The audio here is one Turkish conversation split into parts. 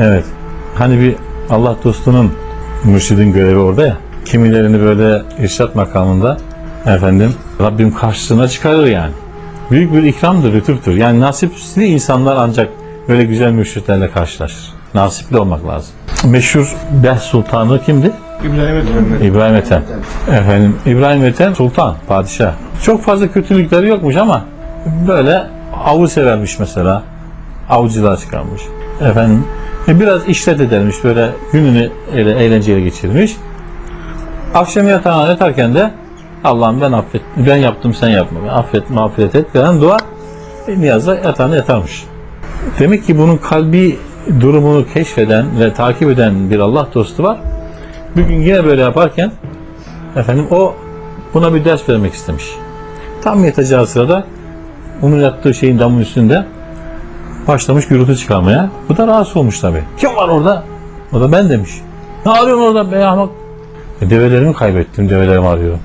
Evet. Hani bir Allah dostunun mürşidin görevi orada ya. Kimilerini böyle irşat makamında efendim Rabbim karşısına çıkarır yani. Büyük bir ikramdır, lütuftur. Yani nasipli insanlar ancak böyle güzel mürşitlerle karşılaşır. Nasipli olmak lazım. Meşhur Beh Sultanı kimdi? İbrahim Efendi. İbrahim Ethem. Efendim İbrahim Ethem sultan, padişah. Çok fazla kötülükleri yokmuş ama böyle avı severmiş mesela. Avcılığa çıkarmış. Efendim e, biraz işlet edermiş böyle gününü öyle eğlenceyle geçirmiş. Akşam yatağına yatarken de Allah'ım ben affet, ben yaptım sen yapma, affet, mağfiret et falan dua e, niyazla yatağına yatarmış. Demek ki bunun kalbi durumunu keşfeden ve takip eden bir Allah dostu var. Bir gün yine böyle yaparken efendim o buna bir ders vermek istemiş. Tam yatacağı sırada onun yattığı şeyin damın üstünde başlamış gürültü çıkarmaya. Bu da rahatsız olmuş tabii. Kim var orada? O da ben demiş. Ne arıyorsun orada be ahmak? E, develerimi kaybettim, develerimi arıyorum.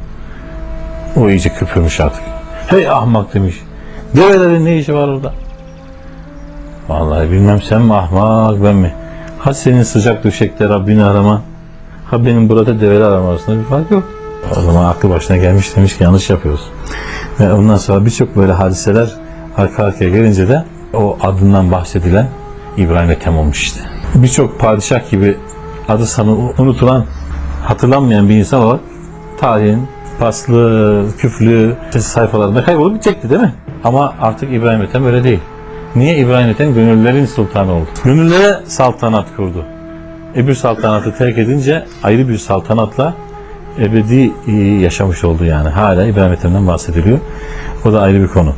O iyice küpürmüş artık. Hey ahmak demiş. Develerin ne işi var orada? Vallahi bilmem sen mi ahmak ben mi? Ha senin sıcak döşekte Rabbini arama. Ha benim burada develer arama arasında bir fark yok. O zaman aklı başına gelmiş demiş ki yanlış yapıyoruz. Ve ondan sonra birçok böyle hadiseler arka arkaya gelince de o adından bahsedilen İbrahim Ethem olmuş işte. Birçok padişah gibi adı sanı unutulan, hatırlanmayan bir insan olarak tarihin paslı, küflü sayfalarında kaybolup gidecekti değil mi? Ama artık İbrahim Ethem öyle değil. Niye İbrahim Ethem gönüllerin sultanı oldu? Gönüllere saltanat kurdu. Öbür saltanatı terk edince ayrı bir saltanatla ebedi e, yaşamış oldu yani. Hala İbrahim Ethem'den bahsediliyor. O da ayrı bir konu.